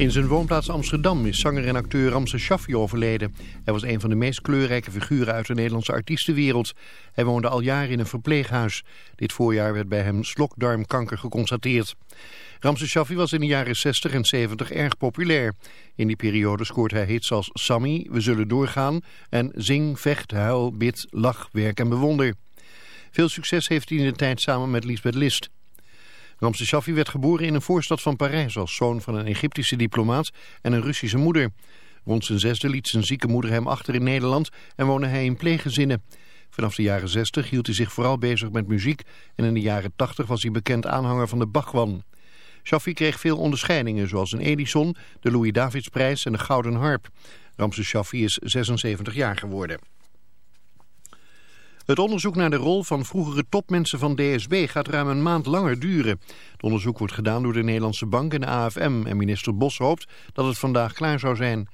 In zijn woonplaats Amsterdam is zanger en acteur Ramses Shaffi overleden. Hij was een van de meest kleurrijke figuren uit de Nederlandse artiestenwereld. Hij woonde al jaren in een verpleeghuis. Dit voorjaar werd bij hem slokdarmkanker geconstateerd. Ramses Shaffi was in de jaren 60 en 70 erg populair. In die periode scoort hij hits als Sammy, We Zullen Doorgaan... en Zing, Vecht, Huil, Bid, Lach, Werk en Bewonder. Veel succes heeft hij in de tijd samen met Lisbeth List... Ramses Shaffi werd geboren in een voorstad van Parijs als zoon van een Egyptische diplomaat en een Russische moeder. Rond zijn zesde liet zijn zieke moeder hem achter in Nederland en woonde hij in pleeggezinnen. Vanaf de jaren 60 hield hij zich vooral bezig met muziek en in de jaren 80 was hij bekend aanhanger van de Bachwan. Shaffi kreeg veel onderscheidingen zoals een Edison, de Louis-Davidsprijs en de Gouden Harp. Ramses Shaffi is 76 jaar geworden. Het onderzoek naar de rol van vroegere topmensen van DSB gaat ruim een maand langer duren. Het onderzoek wordt gedaan door de Nederlandse Bank en de AFM en minister Bos hoopt dat het vandaag klaar zou zijn.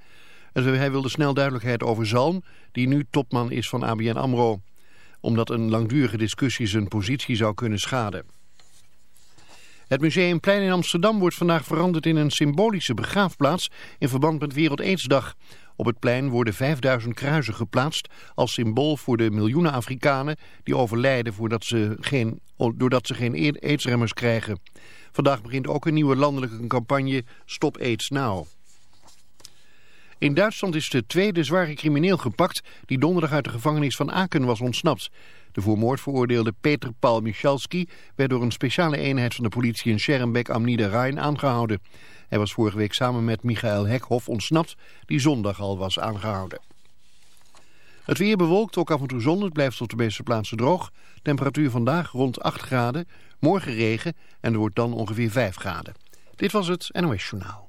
Hij wilde snel duidelijkheid over Zalm, die nu topman is van ABN AMRO. Omdat een langdurige discussie zijn positie zou kunnen schaden. Het Museumplein in Amsterdam wordt vandaag veranderd in een symbolische begraafplaats in verband met Wereld Aidsdag. Op het plein worden 5000 kruisen geplaatst als symbool voor de miljoenen Afrikanen die overlijden voordat ze geen, doordat ze geen aidsremmers krijgen. Vandaag begint ook een nieuwe landelijke campagne Stop AIDS Now. In Duitsland is de tweede zware crimineel gepakt die donderdag uit de gevangenis van Aken was ontsnapt. De voor moord veroordeelde Peter Paul Michalski werd door een speciale eenheid van de politie in Schermbeck am Niederrhein aangehouden. Hij was vorige week samen met Michael Hekhoff ontsnapt, die zondag al was aangehouden. Het weer bewolkt, ook af en toe zon. Het blijft op de meeste plaatsen droog. Temperatuur vandaag rond 8 graden. Morgen regen en er wordt dan ongeveer 5 graden. Dit was het NOS Journaal.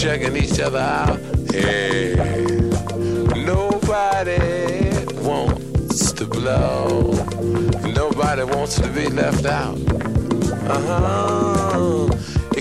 checking each other out. Yeah. Nobody wants to blow. Nobody wants to be left out. Uh huh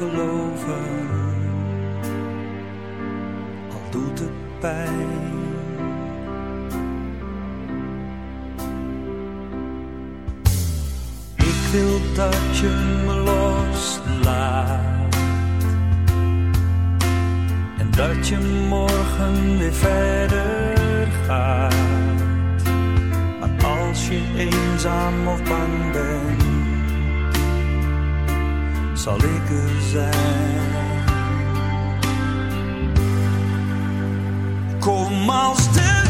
geloven, al doet het pijn. Ik wil dat je me loslaat en dat je morgen weer verder gaat. Maar als je eenzaam of bang bent zal ik er zijn. Kom als de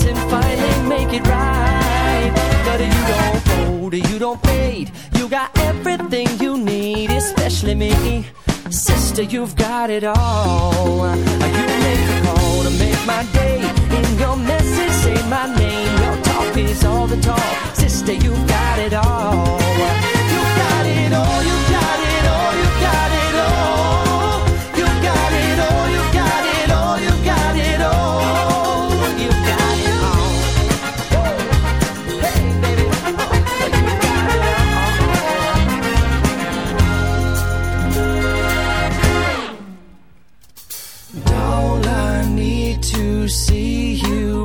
and make it right. But you don't fold, you don't fade. You got everything you need, especially me. Sister, you've got it all. You make the call to make my day. In your message, say my name. Your talk is all the talk. Sister, you've got it all. You got it all, you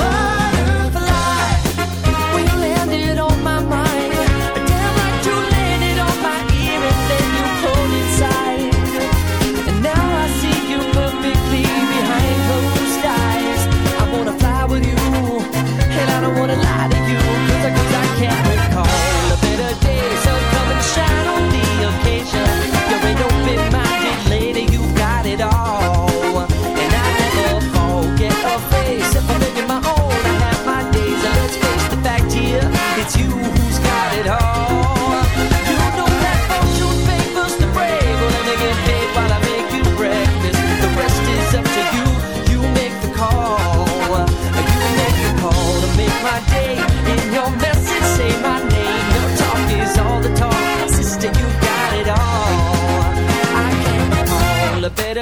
Butterfly, you landed on my mind, damn like you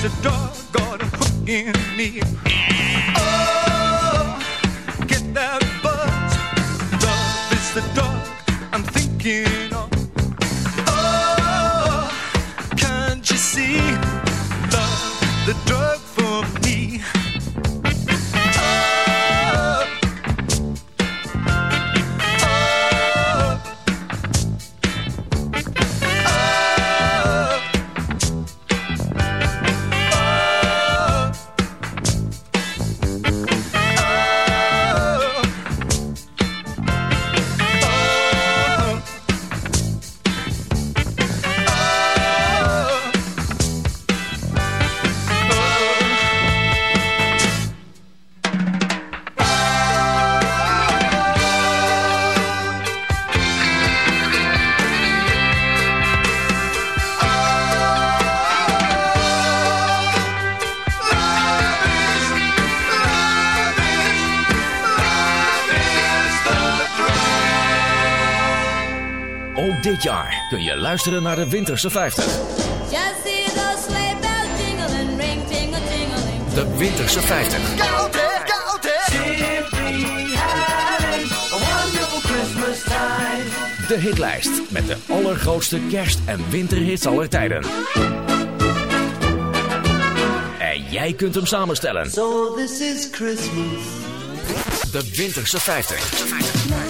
There's a doggone hook in me. Oh, get that buzz. Love is the dog I'm thinking of. Oh, can't you see? Love, the dog. luisteren naar de Winterse 50. De Winterse 50. De hitlijst met de allergrootste kerst- en winterhits aller tijden. En jij kunt hem samenstellen. De Winterse 50.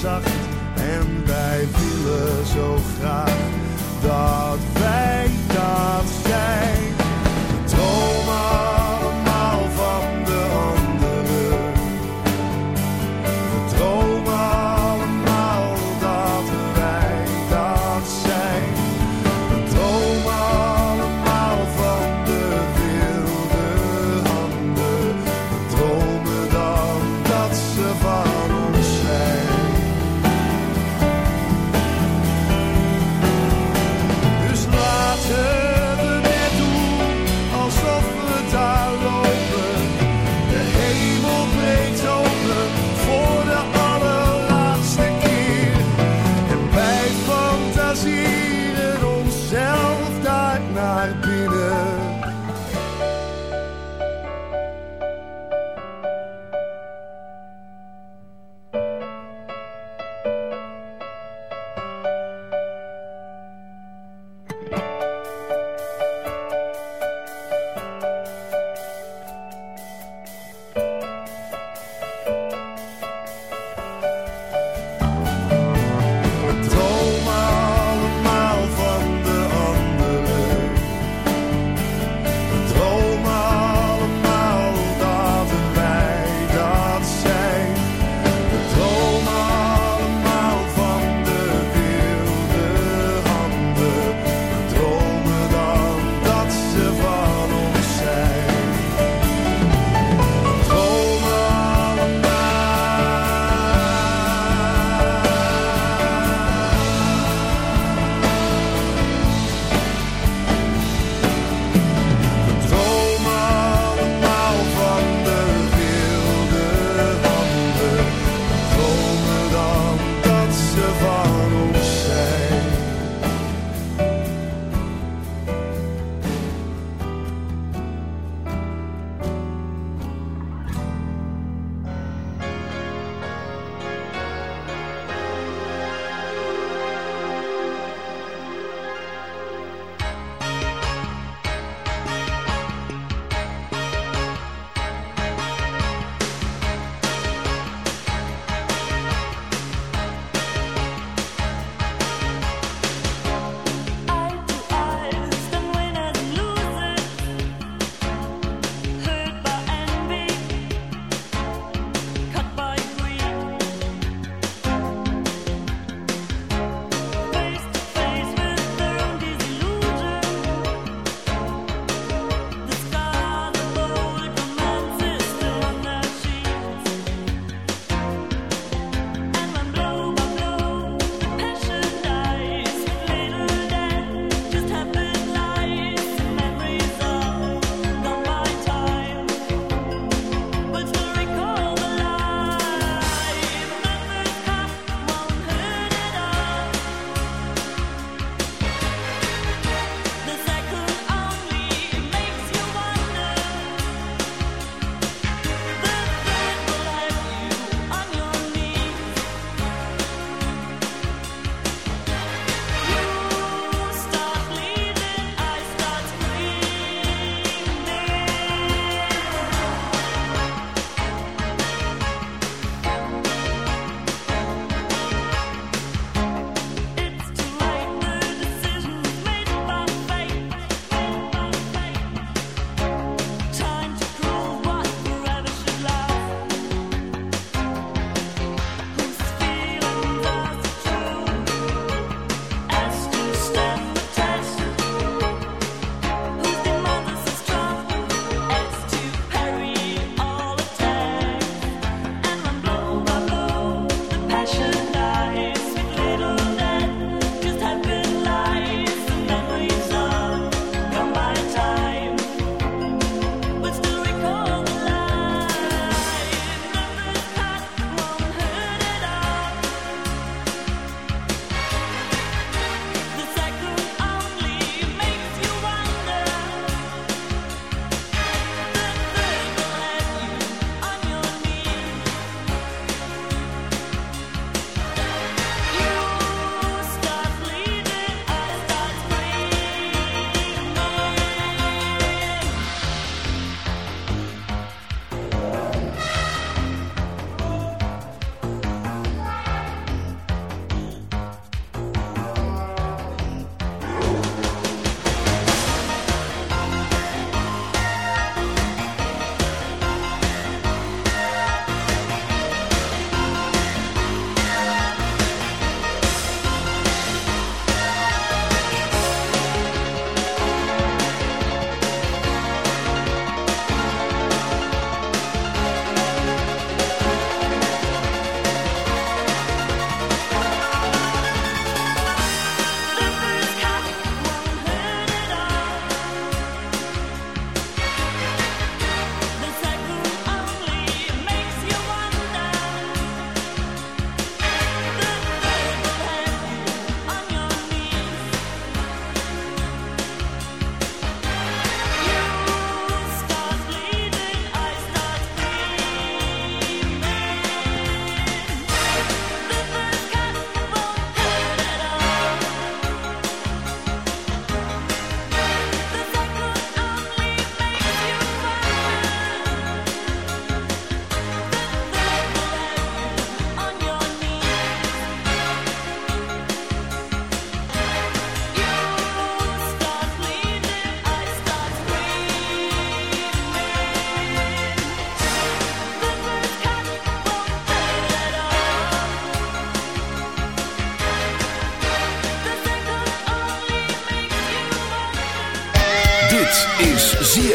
Zacht.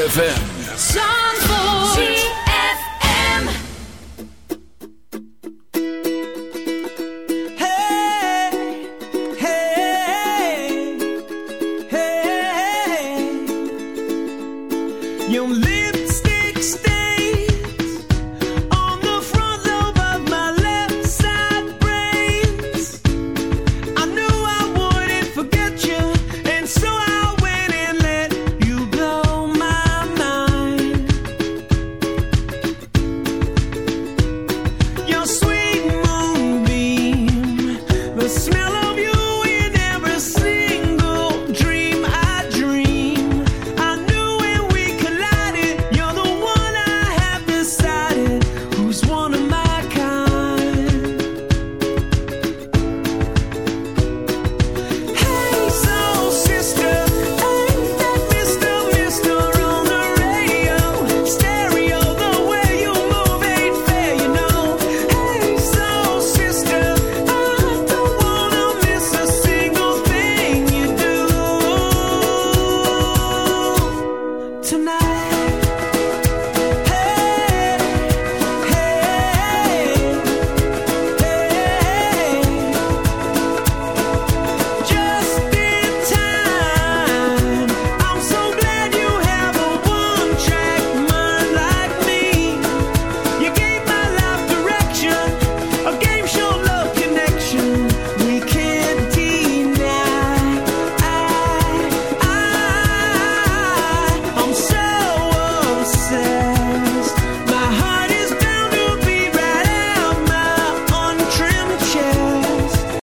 ZFM.